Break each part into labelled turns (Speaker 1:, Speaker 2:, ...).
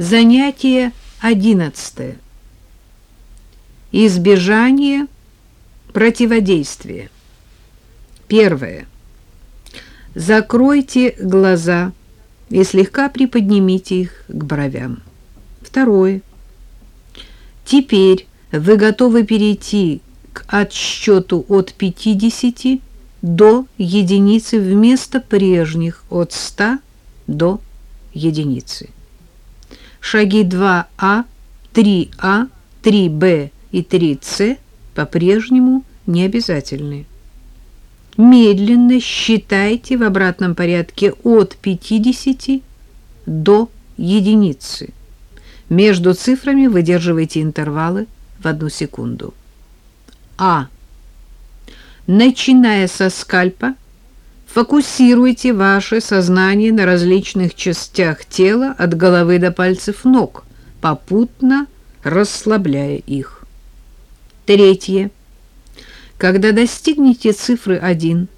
Speaker 1: Занятие одиннадцатое. Избежание противодействия. Первое. Закройте глаза и слегка приподнимите их к бровям. Второе. Теперь вы готовы перейти к отсчету от 50 до единицы вместо прежних от 100 до единицы. Шаги 2А, 3А, 3Б и 3С по-прежнему не обязательны. Медленно считайте в обратном порядке от 50 до единицы. Между цифрами выдерживайте интервалы в одну секунду. А. Начиная со скальпа, фокусируйте ваше сознание на различных частях тела от головы до пальцев ног, попутно расслабляя их. Третье. Когда достигнете цифры 1,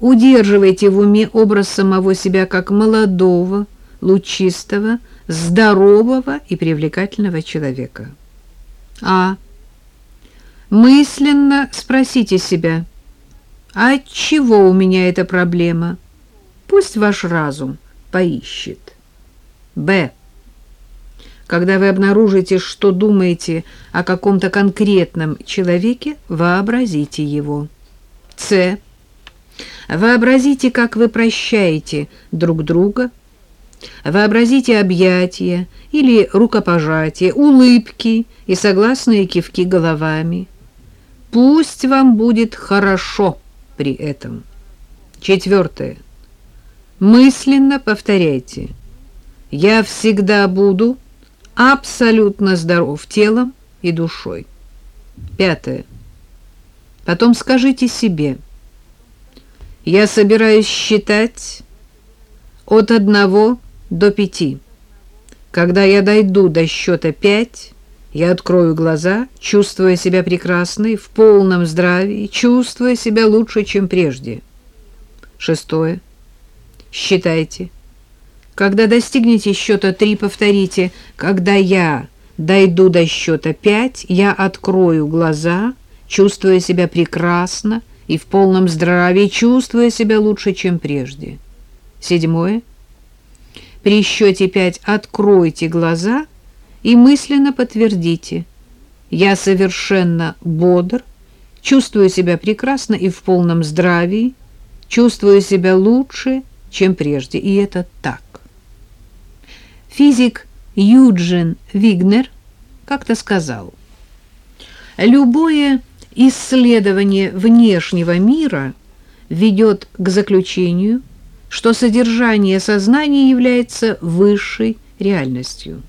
Speaker 1: удерживайте в уме образ самого себя как молодого, лучистого, здорового и привлекательного человека. А. Мысленно спросите себя, а от чего у меня эта проблема? Пусть ваш разум поищет. Б. Когда вы обнаружите, что думаете о каком-то конкретном человеке, вообразите его. С. Вообразите, как вы прощаете друг друга, Вообразите объятия или рукопожатия, улыбки и согласные кивки головами. Пусть вам будет хорошо при этом. Четвертое. Мысленно повторяйте. Я всегда буду абсолютно здоров телом и душой. Пятое. Потом скажите себе. Я собираюсь считать от одного до пяти. Когда я дойду до счета пять, я открою глаза, чувствуя себя прекрасной, в полном здравии, чувствуя себя лучше, чем прежде. Шестое. Считайте. Когда достигнете счета три, повторите. Когда я дойду до счета пять, я открою глаза, чувствуя себя прекрасно и в полном здравии, чувствуя себя лучше, чем прежде. Седьмое. При счете пять откройте глаза и мысленно подтвердите. Я совершенно бодр, чувствую себя прекрасно и в полном здравии, чувствую себя лучше, чем прежде. И это так. Физик Юджин Вигнер как-то сказал, «Любое исследование внешнего мира ведет к заключению, что содержание сознания является высшей реальностью.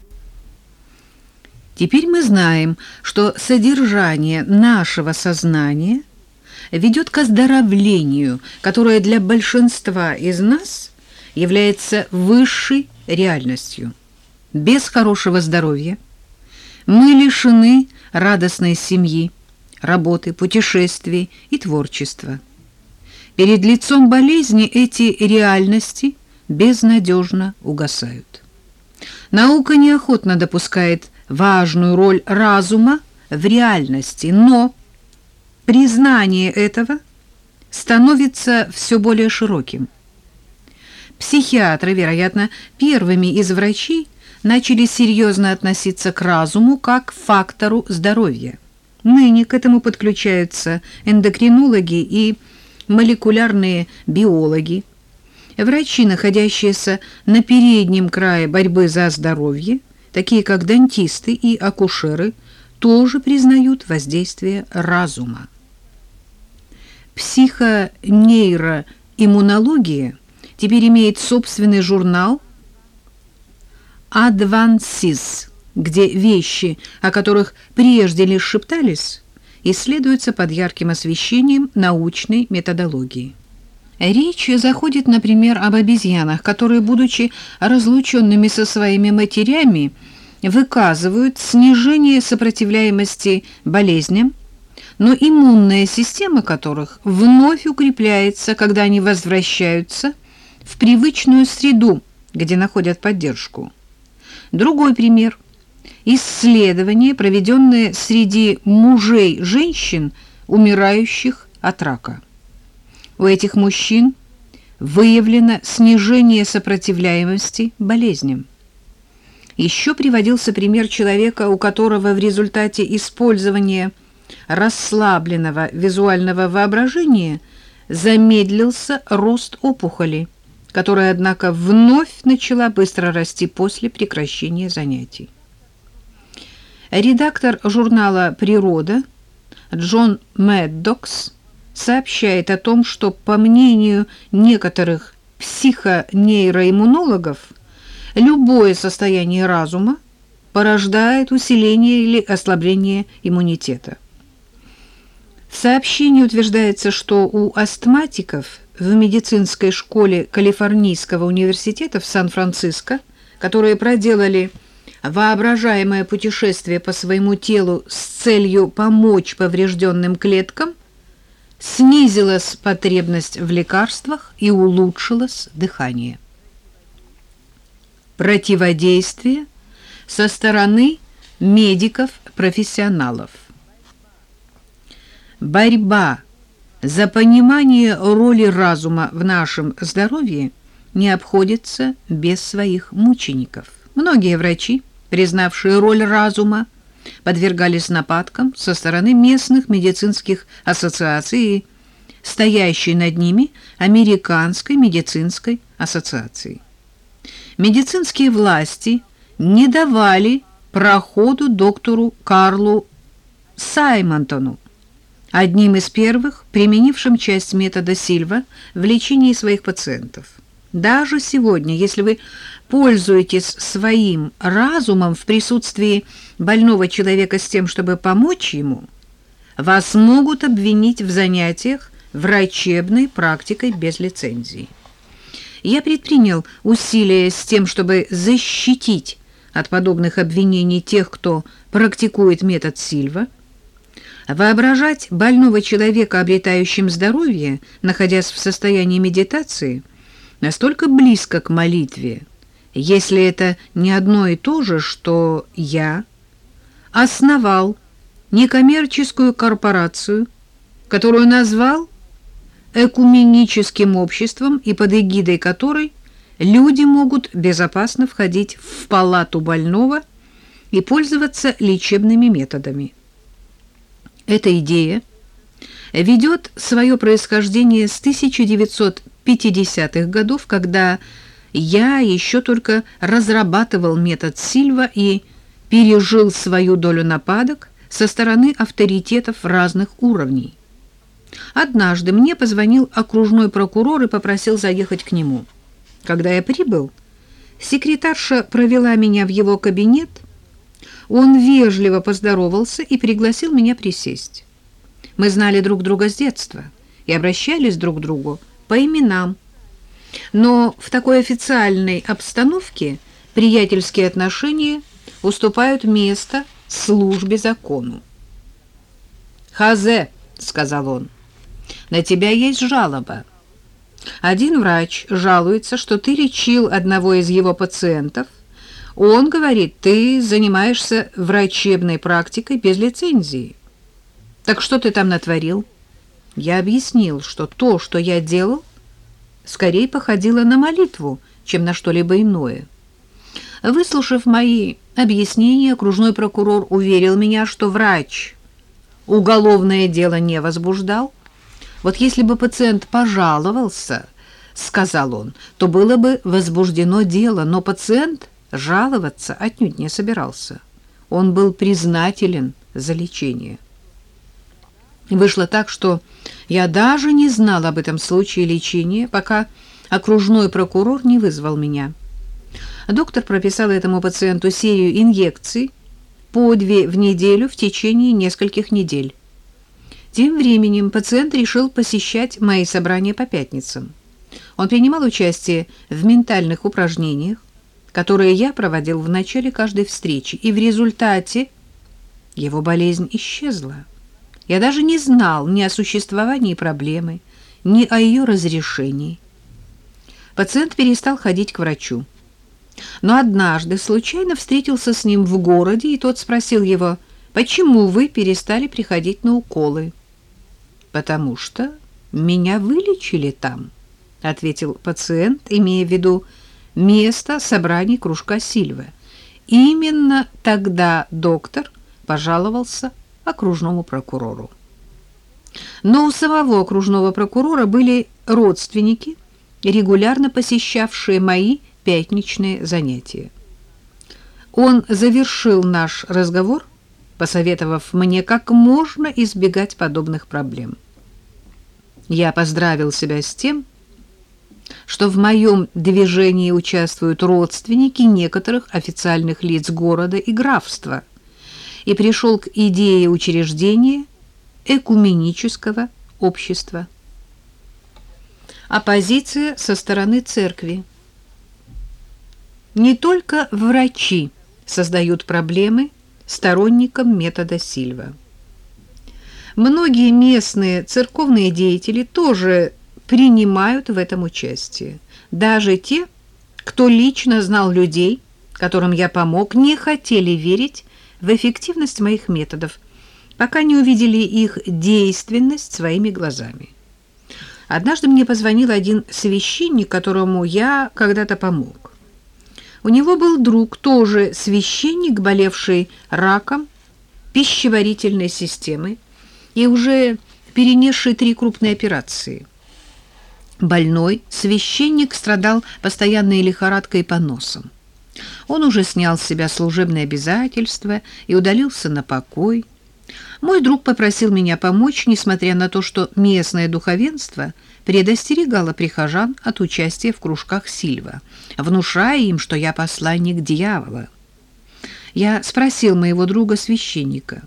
Speaker 1: Теперь мы знаем, что содержание нашего сознания ведет к оздоровлению, которое для большинства из нас является высшей реальностью. Без хорошего здоровья мы лишены радостной семьи, работы, путешествий и творчества. Перед лицом болезни эти реальности безнадежно угасают. Наука неохотно допускает важную роль разума в реальности, но признание этого становится все более широким. Психиатры, вероятно, первыми из врачей начали серьезно относиться к разуму как к фактору здоровья. Ныне к этому подключаются эндокринологи и молекулярные биологи, врачи, находящиеся на переднем крае борьбы за здоровье, такие как дантисты и акушеры, тоже признают воздействие разума. Психонейроиммунология теперь имеет собственный журнал «Адвансис», где вещи, о которых прежде лишь шептались, исследуется под ярким освещением научной методологии. Речь заходит, например, об обезьянах, которые, будучи разлученными со своими матерями, выказывают снижение сопротивляемости болезням, но иммунная система которых вновь укрепляется, когда они возвращаются в привычную среду, где находят поддержку. Другой пример. Исследование, проведенное среди мужей женщин, умирающих от рака. У этих мужчин выявлено снижение сопротивляемости болезням. Еще приводился пример человека, у которого в результате использования расслабленного визуального воображения замедлился рост опухоли, которая, однако, вновь начала быстро расти после прекращения занятий. Редактор журнала «Природа» Джон Мэддокс сообщает о том, что, по мнению некоторых психонейроиммунологов, любое состояние разума порождает усиление или ослабление иммунитета. В сообщении утверждается, что у астматиков в медицинской школе Калифорнийского университета в Сан-Франциско, которые проделали воображаемое путешествие по своему телу с целью помочь поврежденным клеткам, снизилась потребность в лекарствах и улучшилось дыхание. Противодействие со стороны медиков-профессионалов. Борьба за понимание роли разума в нашем здоровье не обходится без своих мучеников. Многие врачи, признавшие роль разума, подвергались нападкам со стороны местных медицинских ассоциаций и стоящей над ними Американской медицинской ассоциации. Медицинские власти не давали проходу доктору Карлу Саймонтону, одним из первых, применившим часть метода Сильва в лечении своих пациентов. Даже сегодня, если вы пользуетесь своим разумом в присутствии больного человека с тем, чтобы помочь ему, вас могут обвинить в занятиях врачебной практикой без лицензии. Я предпринял усилия с тем, чтобы защитить от подобных обвинений тех, кто практикует метод Сильва, воображать больного человека, обретающим здоровье, находясь в состоянии медитации – настолько близко к молитве, если это не одно и то же, что я основал некоммерческую корпорацию, которую назвал экуменическим обществом и под эгидой которой люди могут безопасно входить в палату больного и пользоваться лечебными методами. Эта идея ведет свое происхождение с 1950-х годов, когда я еще только разрабатывал метод Сильва и пережил свою долю нападок со стороны авторитетов разных уровней. Однажды мне позвонил окружной прокурор и попросил заехать к нему. Когда я прибыл, секретарша провела меня в его кабинет, он вежливо поздоровался и пригласил меня присесть. Мы знали друг друга с детства и обращались друг к другу по именам. Но в такой официальной обстановке приятельские отношения уступают место службе закону. «Хазе», — сказал он, — «на тебя есть жалоба. Один врач жалуется, что ты лечил одного из его пациентов. Он говорит, ты занимаешься врачебной практикой без лицензии. Так что ты там натворил? Я объяснил, что то, что я делал, скорее походило на молитву, чем на что-либо иное. Выслушав мои объяснения, окружной прокурор уверил меня, что врач уголовное дело не возбуждал. Вот если бы пациент пожаловался, сказал он, то было бы возбуждено дело, но пациент жаловаться отнюдь не собирался. Он был признателен за лечение. Вышло так, что я даже не знал об этом случае лечения, пока окружной прокурор не вызвал меня. Доктор прописал этому пациенту серию инъекций по две в неделю в течение нескольких недель. Тем временем пациент решил посещать мои собрания по пятницам. Он принимал участие в ментальных упражнениях, которые я проводил в начале каждой встречи, и в результате его болезнь исчезла. Я даже не знал ни о существовании проблемы, ни о ее разрешении. Пациент перестал ходить к врачу. Но однажды случайно встретился с ним в городе, и тот спросил его, «Почему вы перестали приходить на уколы?» «Потому что меня вылечили там», — ответил пациент, имея в виду место собраний кружка Сильвы. Именно тогда доктор пожаловался окружному прокурору. Но у самого окружного прокурора были родственники, регулярно посещавшие мои пятничные занятия. Он завершил наш разговор, посоветовав мне как можно избегать подобных проблем. Я поздравил себя с тем, что в моем движении участвуют родственники некоторых официальных лиц города и графства, и пришел к идее учреждения экуменического общества. Оппозиция со стороны церкви. Не только врачи создают проблемы сторонникам метода Сильва. Многие местные церковные деятели тоже принимают в этом участие. Даже те, кто лично знал людей, которым я помог, не хотели верить в эффективность моих методов, пока не увидели их действенность своими глазами. Однажды мне позвонил один священник, которому я когда-то помог. У него был друг, тоже священник, болевший раком пищеварительной системы и уже перенесший три крупные операции. Больной священник страдал постоянной лихорадкой и поносом. Он уже снял с себя служебные обязательства и удалился на покой. Мой друг попросил меня помочь, несмотря на то, что местное духовенство предостерегало прихожан от участия в кружках Сильва, внушая им, что я посланник дьявола. Я спросил моего друга-священника,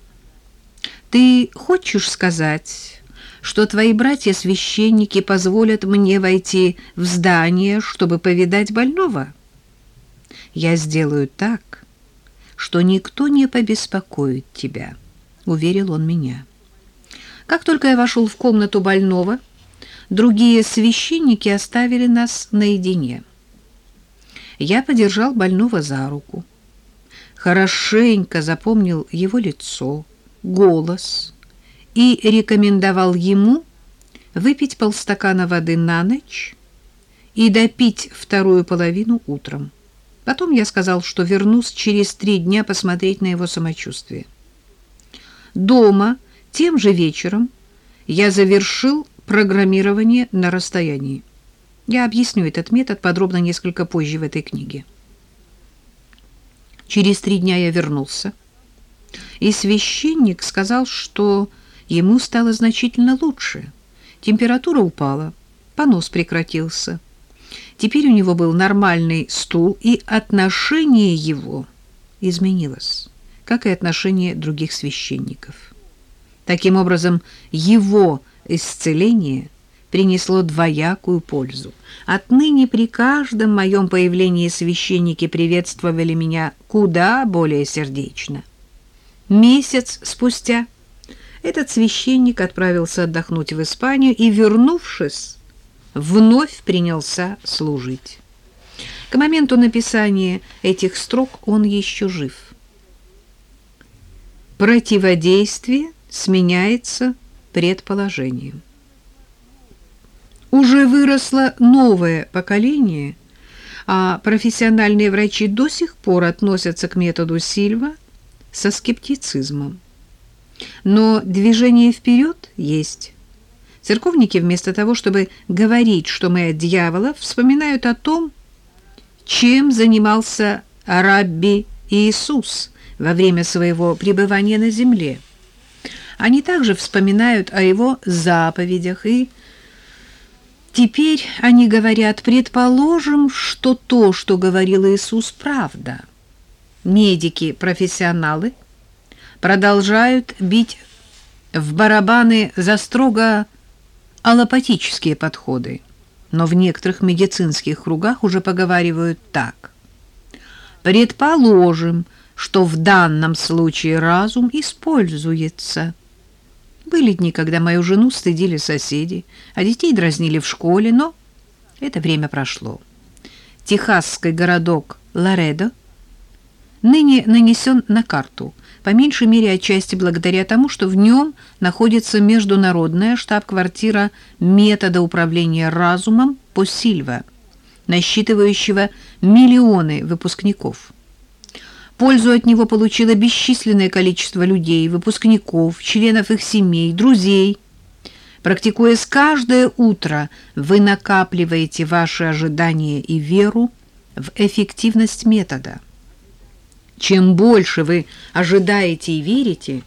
Speaker 1: «Ты хочешь сказать, что твои братья-священники позволят мне войти в здание, чтобы повидать больного?» «Я сделаю так, что никто не побеспокоит тебя», — уверил он меня. Как только я вошел в комнату больного, другие священники оставили нас наедине. Я подержал больного за руку, хорошенько запомнил его лицо, голос и рекомендовал ему выпить полстакана воды на ночь и допить вторую половину утром. Потом я сказал, что вернусь через три дня посмотреть на его самочувствие. Дома тем же вечером я завершил программирование на расстоянии. Я объясню этот метод подробно несколько позже в этой книге. Через три дня я вернулся и священник сказал, что ему стало значительно лучше. Температура упала, понос прекратился. Теперь у него был нормальный стул, и отношение его изменилось, как и отношение других священников. Таким образом, его исцеление принесло двоякую пользу. Отныне при каждом моем появлении священники приветствовали меня куда более сердечно. Месяц спустя этот священник отправился отдохнуть в Испанию и, вернувшись, вновь принялся служить. К моменту написания этих строк он еще жив. Противодействие сменяется предположением. Уже выросло новое поколение, а профессиональные врачи до сих пор относятся к методу Сильва со скептицизмом. Но движение вперед есть. Церковники вместо того, чтобы говорить, что мы от дьявола, вспоминают о том, чем занимался Рабби Иисус во время своего пребывания на земле. Они также вспоминают о его заповедях и теперь они говорят, предположим, что то, что говорил Иисус, правда – медики-профессионалы продолжают бить в барабаны за строго аллопатические подходы, но в некоторых медицинских кругах уже поговаривают так. Предположим, что в данном случае разум используется. Были дни, когда мою жену стыдили соседи, а детей дразнили в школе, но это время прошло. Техасский городок Ларедо ныне нанесен на карту, по меньшей мере отчасти благодаря тому, что в нем находится международная штаб-квартира метода управления разумом по Сильва, насчитывающего миллионы выпускников. Пользу от него получило бесчисленное количество людей, выпускников, членов их семей, друзей. Практикуясь каждое утро, вы накапливаете ваши ожидания и веру в эффективность метода. Чем больше вы ожидаете и верите,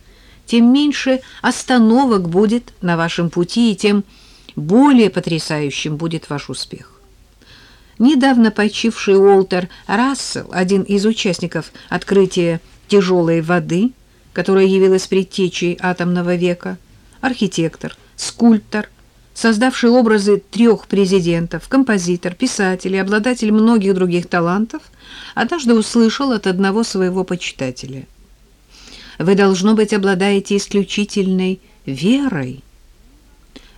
Speaker 1: тем меньше остановок будет на вашем пути, и тем более потрясающим будет ваш успех. Недавно почивший Уолтер Рассел, один из участников открытия тяжелой воды, которая явилась предтечей атомного века, архитектор, скульптор, создавший образы трех президентов, композитор, писатель и обладатель многих других талантов, однажды услышал от одного своего почитателя. «Вы, должно быть, обладаете исключительной верой.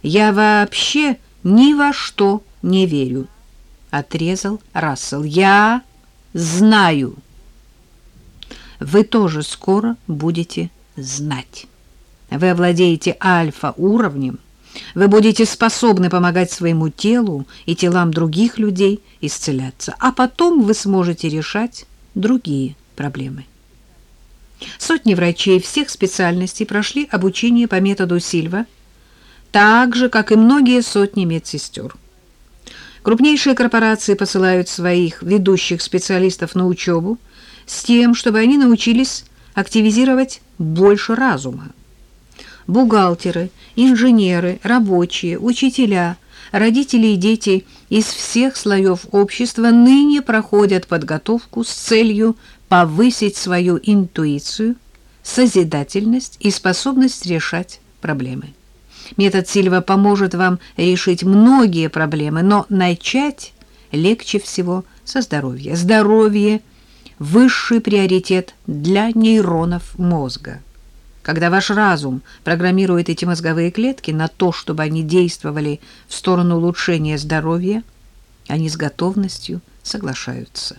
Speaker 1: Я вообще ни во что не верю» отрезал Рассел. Я знаю. Вы тоже скоро будете знать. Вы овладеете альфа-уровнем. Вы будете способны помогать своему телу и телам других людей исцеляться, а потом вы сможете решать другие проблемы. Сотни врачей всех специальностей прошли обучение по методу Сильва, так же, как и многие сотни медсестер. Крупнейшие корпорации посылают своих ведущих специалистов на учебу с тем, чтобы они научились активизировать больше разума. Бухгалтеры, инженеры, рабочие, учителя, родители и дети из всех слоев общества ныне проходят подготовку с целью повысить свою интуицию, созидательность и способность решать проблемы. Метод Сильва поможет вам решить многие проблемы, но начать легче всего со здоровья. Здоровье – высший приоритет для нейронов мозга. Когда ваш разум программирует эти мозговые клетки на то, чтобы они действовали в сторону улучшения здоровья, они с готовностью соглашаются.